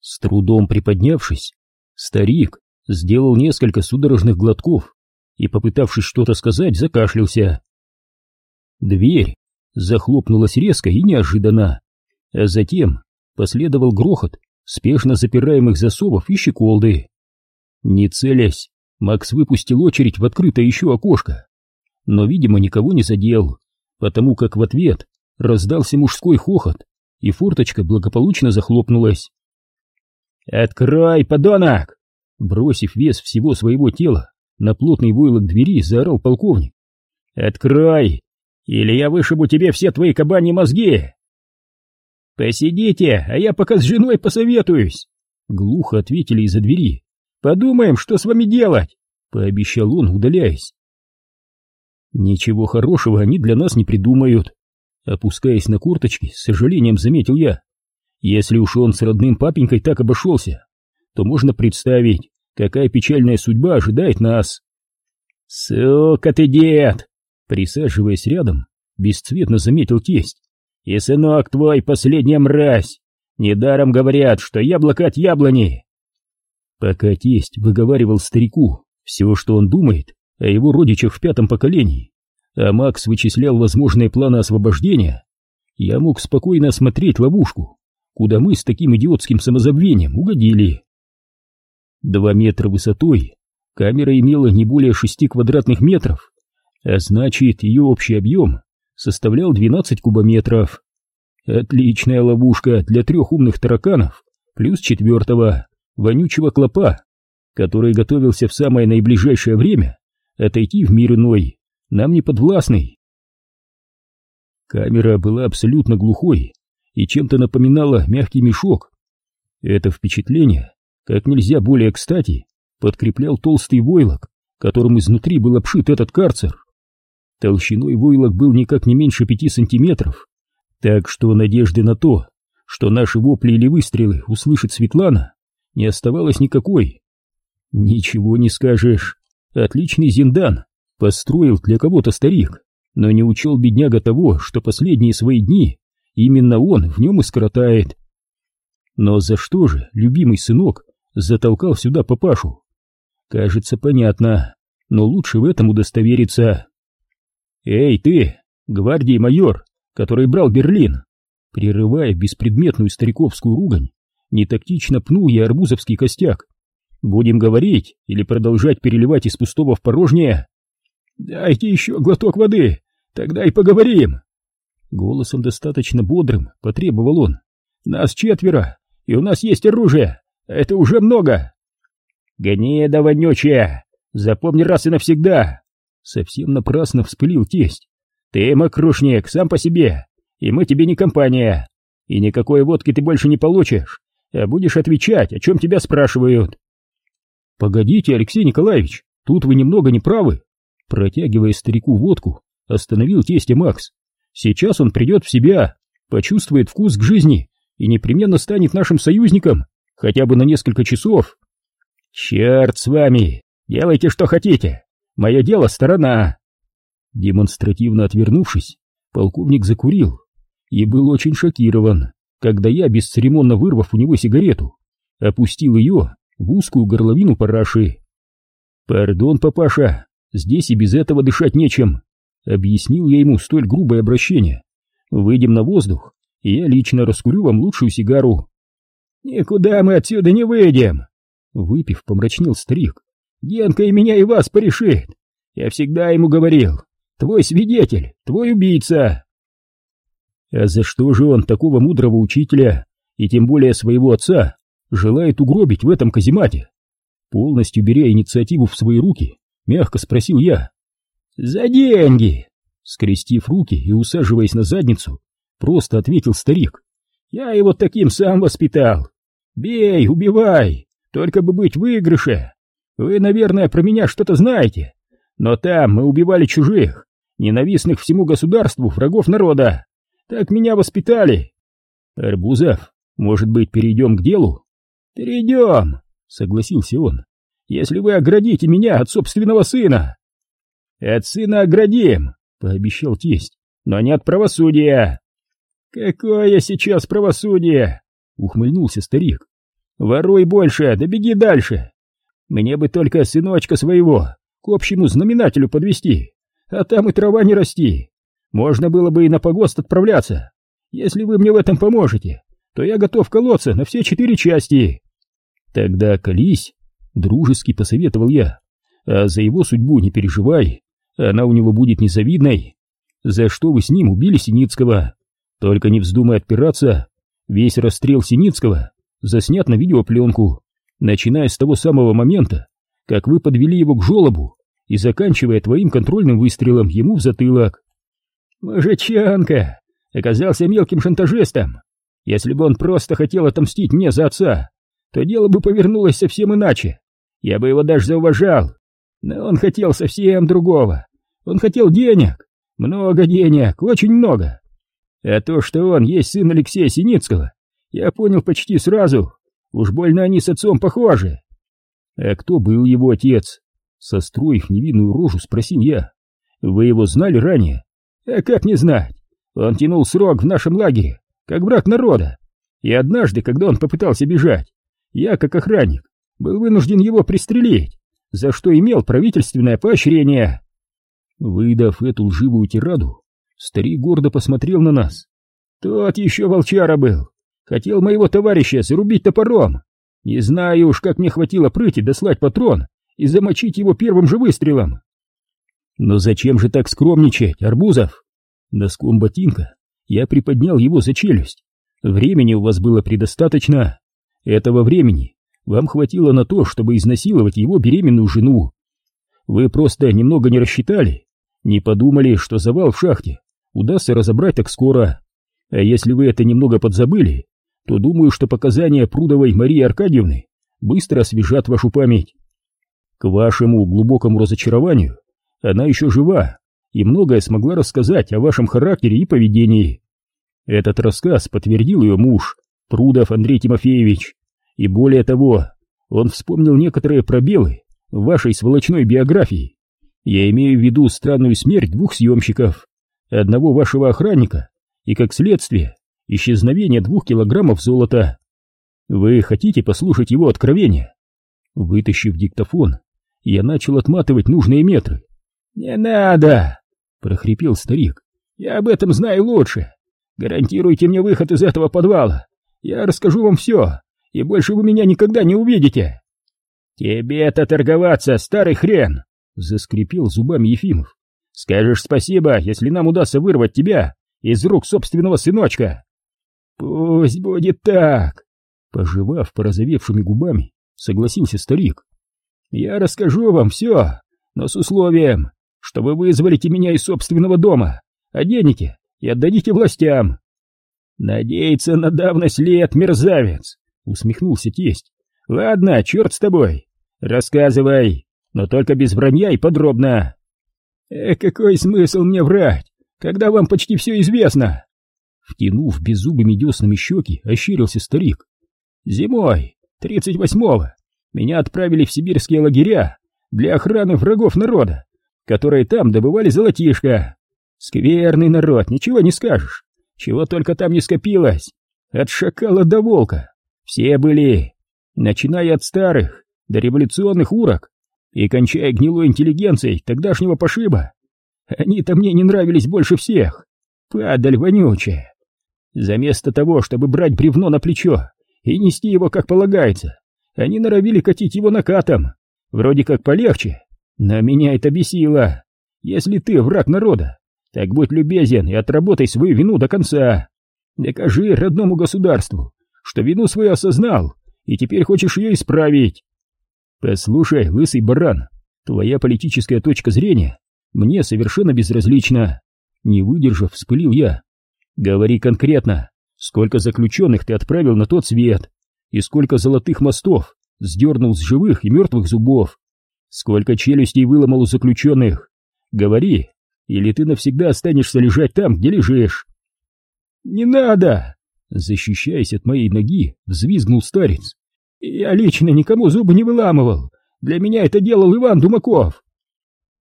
С трудом приподнявшись, старик сделал несколько судорожных глотков и, попытавшись что-то сказать, закашлялся. Дверь захлопнулась резко и неожиданно, а затем последовал грохот спешно запираемых засовов и щеколды. Не целясь, Макс выпустил очередь в открытое еще окошко, но, видимо, никого не задел, потому как в ответ раздался мужской хохот, и форточка благополучно захлопнулась. «Открой, подонок!» Бросив вес всего своего тела на плотный войлок двери, заорал полковник. «Открой, или я вышибу тебе все твои кабани мозги!» «Посидите, а я пока с женой посоветуюсь!» Глухо ответили из-за двери. «Подумаем, что с вами делать!» Пообещал он, удаляясь. «Ничего хорошего они для нас не придумают!» Опускаясь на курточки, с сожалением заметил я. «Если уж он с родным папенькой так обошелся, то можно представить, какая печальная судьба ожидает нас!» «Сука ты, дед!» Присаживаясь рядом, бесцветно заметил тесть. И сынок твой последняя мразь. Недаром говорят, что яблоко от яблони. Пока тесть выговаривал старику все, что он думает о его родичах в пятом поколении, а Макс вычислял возможные планы освобождения, я мог спокойно осмотреть ловушку, куда мы с таким идиотским самозабвением угодили. Два метра высотой, камера имела не более шести квадратных метров, а значит, ее общий объем составлял 12 кубометров. Отличная ловушка для трех умных тараканов, плюс четвертого, вонючего клопа, который готовился в самое наиближайшее время отойти в мир иной, нам не подвластный. Камера была абсолютно глухой и чем-то напоминала мягкий мешок. Это впечатление, как нельзя более кстати, подкреплял толстый войлок, которым изнутри был обшит этот карцер. Толщиной войлок был никак не меньше пяти сантиметров, так что надежды на то, что наши вопли или выстрелы услышит Светлана, не оставалось никакой. Ничего не скажешь. Отличный зиндан построил для кого-то старик, но не учел бедняга того, что последние свои дни именно он в нем и скоротает. Но за что же любимый сынок затолкал сюда папашу? Кажется, понятно, но лучше в этом удостовериться. «Эй, ты, гвардии майор, который брал Берлин!» Прерывая беспредметную стариковскую ругань, нетактично пнул я арбузовский костяк. «Будем говорить или продолжать переливать из пустого в порожнее?» «Дайте еще глоток воды, тогда и поговорим!» Голосом достаточно бодрым потребовал он. «Нас четверо, и у нас есть оружие, это уже много!» «Гони, да вонючая! Запомни раз и навсегда! Совсем напрасно вспылил тесть. Ты, мокрушник, сам по себе, и мы тебе не компания. И никакой водки ты больше не получишь, а будешь отвечать, о чем тебя спрашивают. Погодите, Алексей Николаевич, тут вы немного не правы. Протягивая старику водку, остановил тестя Макс. Сейчас он придет в себя, почувствует вкус к жизни и непременно станет нашим союзником, хотя бы на несколько часов. Черт с вами, делайте что хотите, Мое дело сторона. Демонстративно отвернувшись, полковник закурил и был очень шокирован, когда я, бесцеремонно вырвав у него сигарету, опустил ее в узкую горловину параши. «Пардон, папаша, здесь и без этого дышать нечем», — объяснил я ему столь грубое обращение. «Выйдем на воздух, и я лично раскурю вам лучшую сигару». «Никуда мы отсюда не выйдем!» Выпив, помрачнел старик. Генка и меня, и вас порешит. Я всегда ему говорил, твой свидетель, твой убийца. А за что же он такого мудрого учителя, и тем более своего отца, желает угробить в этом каземате? Полностью беря инициативу в свои руки, мягко спросил я. «За деньги!» Скрестив руки и усаживаясь на задницу, просто ответил старик. «Я его таким сам воспитал. Бей, убивай, только бы быть в выигрыше. Вы, наверное, про меня что-то знаете, но там мы убивали чужих, ненавистных всему государству врагов народа. Так меня воспитали. Арбузов, может быть, перейдем к делу? Перейдем, согласился он, если вы оградите меня от собственного сына. От сына оградим, пообещал тесть, но не от правосудия. Какое сейчас правосудие? Ухмыльнулся старик. Воруй больше, да беги дальше. Мне бы только сыночка своего к общему знаменателю подвести, а там и трава не расти. Можно было бы и на погост отправляться. Если вы мне в этом поможете, то я готов колоться на все четыре части. Тогда колись, дружески посоветовал я. А за его судьбу не переживай, она у него будет незавидной. За что вы с ним убили Синицкого? Только не вздумай отпираться. Весь расстрел Синицкого заснят на видеопленку, начиная с того самого момента, как вы подвели его к жолобу и заканчивая твоим контрольным выстрелом ему в затылок. Мужичонка оказался мелким шантажистом. Если бы он просто хотел отомстить мне за отца, то дело бы повернулось совсем иначе. Я бы его даже зауважал. Но он хотел совсем другого. Он хотел денег. Много денег, очень много. А то, что он есть сын Алексея Синицкого, я понял почти сразу. Уж больно они с отцом похожи. А кто был его отец? Состроив невинную рожу, спросил я. Вы его знали ранее? А как не знать? Он тянул срок в нашем лагере, как враг народа. И однажды, когда он попытался бежать, я, как охранник, был вынужден его пристрелить, за что имел правительственное поощрение. Выдав эту лживую тираду, старик гордо посмотрел на нас. Тот еще волчара был. Хотел моего товарища зарубить топором. Не знаю уж, как мне хватило прыти дослать патрон и замочить его первым же выстрелом. Но зачем же так скромничать, Арбузов? Носком ботинка я приподнял его за челюсть. Времени у вас было предостаточно. Этого времени вам хватило на то, чтобы изнасиловать его беременную жену. Вы просто немного не рассчитали, не подумали, что завал в шахте удастся разобрать так скоро. А если вы это немного подзабыли, то думаю, что показания Прудовой Марии Аркадьевны быстро освежат вашу память. К вашему глубокому разочарованию она еще жива и многое смогла рассказать о вашем характере и поведении. Этот рассказ подтвердил ее муж, Прудов Андрей Тимофеевич, и более того, он вспомнил некоторые пробелы в вашей сволочной биографии. Я имею в виду странную смерть двух съемщиков, одного вашего охранника и, как следствие, исчезновение двух килограммов золота. Вы хотите послушать его откровения? Вытащив диктофон, я начал отматывать нужные метры. «Не надо!» — прохрипел старик. «Я об этом знаю лучше. Гарантируйте мне выход из этого подвала. Я расскажу вам все, и больше вы меня никогда не увидите!» «Тебе-то торговаться, старый хрен!» — заскрипел зубами Ефимов. «Скажешь спасибо, если нам удастся вырвать тебя из рук собственного сыночка!» «Пусть будет так!» Пожевав порозовевшими губами, согласился старик. «Я расскажу вам все, но с условием, что вы вызволите меня из собственного дома, оденете и отдадите властям». «Надеяться на давность лет, мерзавец!» усмехнулся тесть. Ладно, черт с тобой. Рассказывай, но только без вранья и подробно. Э, какой смысл мне врать, когда вам почти все известно? Втянув беззубыми деснами щеки, ощерился старик. Зимой, тридцать восьмого, меня отправили в сибирские лагеря для охраны врагов народа, которые там добывали золотишко. Скверный народ, ничего не скажешь. Чего только там не скопилось. От шакала до волка. Все были, начиная от старых до революционных урок и кончая гнилой интеллигенцией тогдашнего пошиба. Они-то мне не нравились больше всех. Падаль вонючая. Заместо того, чтобы брать бревно на плечо и нести его как полагается, они норовили катить его накатом. Вроде как полегче, но меня это бесило. Если ты враг народа, так будь любезен и отработай свою вину до конца. Докажи родному государству, что вину свою осознал, и теперь хочешь ее исправить. Послушай, лысый баран, твоя политическая точка зрения мне совершенно безразлична. Не выдержав, вспылил я. Говори конкретно, сколько заключенных ты отправил на тот свет, и сколько золотых мостов сдернул с живых и мертвых зубов, сколько челюстей выломал у заключенных. Говори, или ты навсегда останешься лежать там, где лежишь. «Не надо!» Защищаясь от моей ноги, взвизгнул старец. «Я лично никому зубы не выламывал. Для меня это делал Иван Думаков».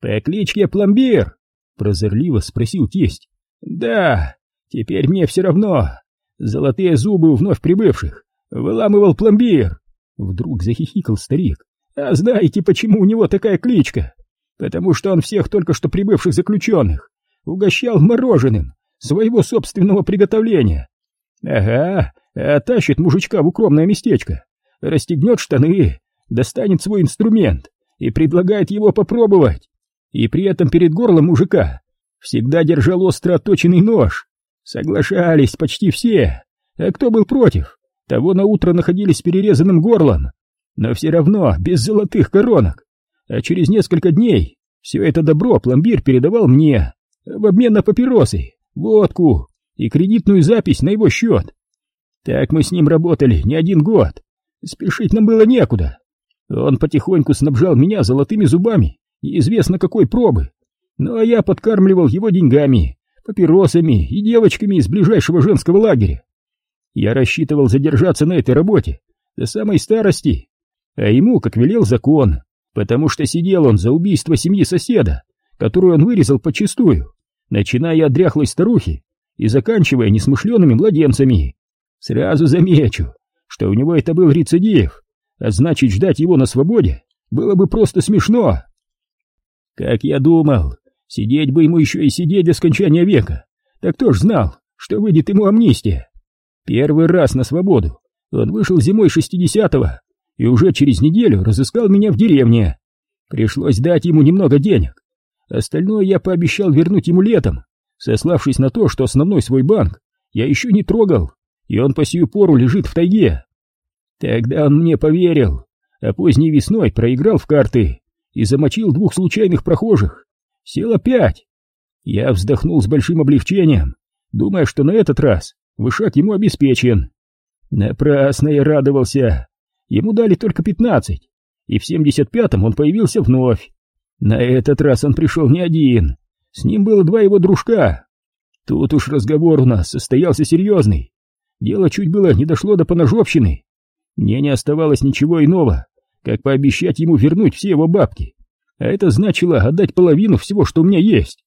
«По кличке Пломбир?» — прозорливо спросил тесть. «Да, теперь мне все равно. Золотые зубы у вновь прибывших выламывал пломбир. Вдруг захихикал старик. А знаете, почему у него такая кличка? Потому что он всех только что прибывших заключенных угощал мороженым своего собственного приготовления. Ага, а тащит мужичка в укромное местечко, расстегнет штаны, достанет свой инструмент и предлагает его попробовать. И при этом перед горлом мужика всегда держал остро отточенный нож. Соглашались почти все, а кто был против, того на утро находились перерезанным горлом, но все равно без золотых коронок. А через несколько дней все это добро пломбир передавал мне в обмен на папиросы, водку и кредитную запись на его счет. Так мы с ним работали не один год. Спешить нам было некуда. Он потихоньку снабжал меня золотыми зубами, неизвестно какой пробы. Ну а я подкармливал его деньгами, папиросами и девочками из ближайшего женского лагеря. Я рассчитывал задержаться на этой работе до самой старости, а ему, как велел закон, потому что сидел он за убийство семьи соседа, которую он вырезал почистую, начиная от дряхлой старухи и заканчивая несмышленными младенцами. Сразу замечу, что у него это был рецидив, а значит ждать его на свободе было бы просто смешно. Как я думал, сидеть бы ему еще и сидеть до скончания века, так кто ж знал, что выйдет ему амнистия. Первый раз на свободу он вышел зимой шестидесятого и уже через неделю разыскал меня в деревне. Пришлось дать ему немного денег, Остальное я пообещал вернуть ему летом, сославшись на то, что основной свой банк я еще не трогал, и он по сию пору лежит в тайге. Тогда он мне поверил, а поздней весной проиграл в карты и замочил двух случайных прохожих. Сел опять. Я вздохнул с большим облегчением, думая, что на этот раз вышаг ему обеспечен. Напрасно я радовался. Ему дали только пятнадцать, и в семьдесят пятом он появился вновь. На этот раз он пришел не один, с ним было два его дружка. Тут уж разговор у нас состоялся серьезный. Дело чуть было не дошло до поножовщины. Мне не оставалось ничего иного, как пообещать ему вернуть все его бабки. А это значило отдать половину всего, что у меня есть.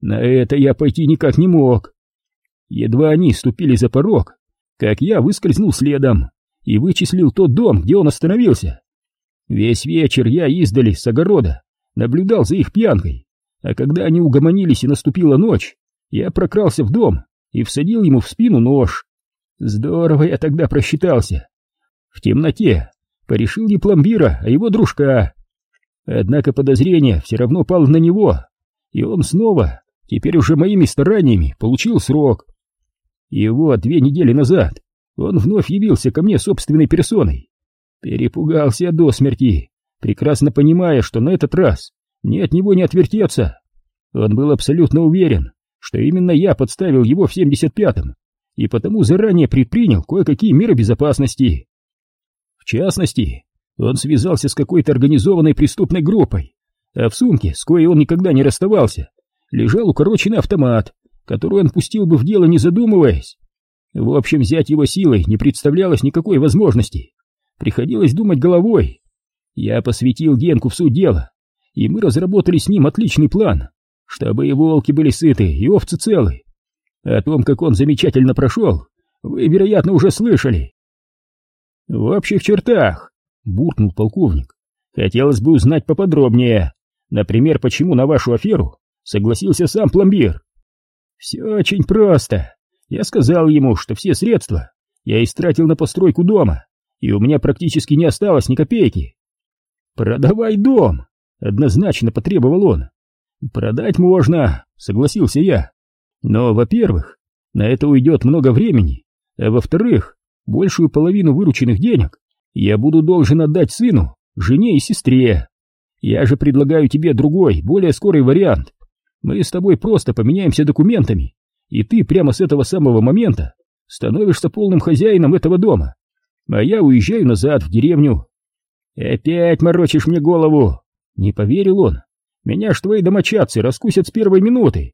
На это я пойти никак не мог. Едва они ступили за порог, как я выскользнул следом и вычислил тот дом, где он остановился. Весь вечер я издали с огорода наблюдал за их пьянкой, а когда они угомонились и наступила ночь, я прокрался в дом и всадил ему в спину нож. Здорово я тогда просчитался. В темноте порешил не пломбира, а его дружка. Однако подозрение все равно пало на него, и он снова, теперь уже моими стараниями, получил срок. Вот две недели назад он вновь явился ко мне собственной персоной. Перепугался до смерти прекрасно понимая, что на этот раз ни от него не отвертеться. Он был абсолютно уверен, что именно я подставил его в 75-м, и потому заранее предпринял кое-какие меры безопасности. В частности, он связался с какой-то организованной преступной группой, а в сумке, с коей он никогда не расставался, лежал укороченный автомат, который он пустил бы в дело, не задумываясь. В общем, взять его силой не представлялось никакой возможности. Приходилось думать головой, я посвятил Генку в суть дела, и мы разработали с ним отличный план, чтобы и волки были сыты, и овцы целы. О том, как он замечательно прошел, вы, вероятно, уже слышали. В общих чертах, буркнул полковник, хотелось бы узнать поподробнее. Например, почему на вашу аферу согласился сам пломбир. Все очень просто. Я сказал ему, что все средства я истратил на постройку дома, и у меня практически не осталось ни копейки. «Продавай дом!» — однозначно потребовал он. «Продать можно», — согласился я. «Но, во-первых, на это уйдет много времени, а во-вторых, большую половину вырученных денег я буду должен отдать сыну, жене и сестре. Я же предлагаю тебе другой, более скорый вариант. Мы с тобой просто поменяемся документами, и ты прямо с этого самого момента становишься полным хозяином этого дома, а я уезжаю назад в деревню, «Опять морочишь мне голову!» Не поверил он. «Меня ж твои домочадцы раскусят с первой минуты!»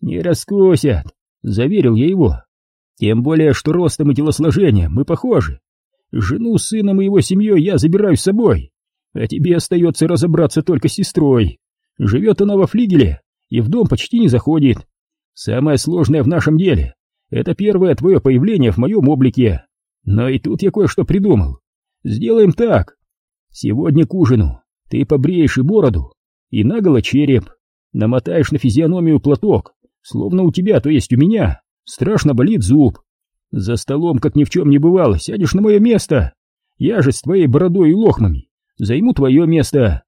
«Не раскусят!» — заверил я его. «Тем более, что ростом и телосложением мы похожи. Жену с сыном и его семьей я забираю с собой, а тебе остается разобраться только с сестрой. Живет она во флигеле и в дом почти не заходит. Самое сложное в нашем деле — это первое твое появление в моем облике. Но и тут я кое-что придумал. Сделаем так. Сегодня к ужину ты побреешь и бороду, и наголо череп, намотаешь на физиономию платок, словно у тебя, то есть у меня, страшно болит зуб. За столом, как ни в чем не бывало, сядешь на мое место. Я же с твоей бородой и лохмами займу твое место.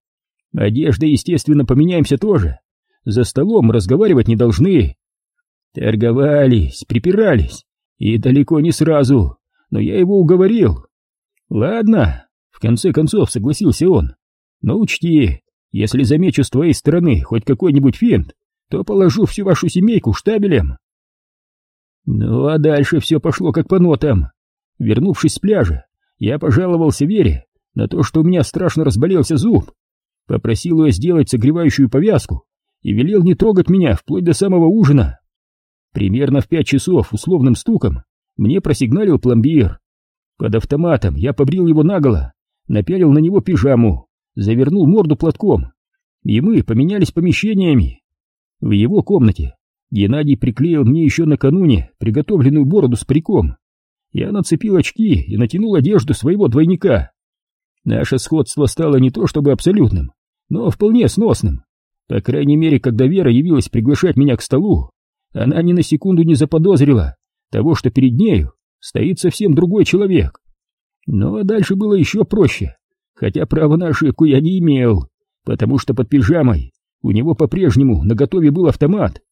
Одежда, естественно, поменяемся тоже. За столом разговаривать не должны. Торговались, припирались, и далеко не сразу, но я его уговорил. Ладно, в конце концов согласился он. Но учти, если замечу с твоей стороны хоть какой-нибудь финт, то положу всю вашу семейку штабелем. Ну а дальше все пошло как по нотам. Вернувшись с пляжа, я пожаловался Вере на то, что у меня страшно разболелся зуб. Попросил ее сделать согревающую повязку и велел не трогать меня вплоть до самого ужина. Примерно в пять часов условным стуком мне просигналил пломбир. Под автоматом я побрил его наголо, напялил на него пижаму, завернул морду платком, и мы поменялись помещениями. В его комнате Геннадий приклеил мне еще накануне приготовленную бороду с париком. Я нацепил очки и натянул одежду своего двойника. Наше сходство стало не то чтобы абсолютным, но вполне сносным. По крайней мере, когда Вера явилась приглашать меня к столу, она ни на секунду не заподозрила того, что перед нею стоит совсем другой человек. Но дальше было еще проще, хотя права на ошибку я не имел, потому что под пижамой у него по-прежнему наготове был автомат.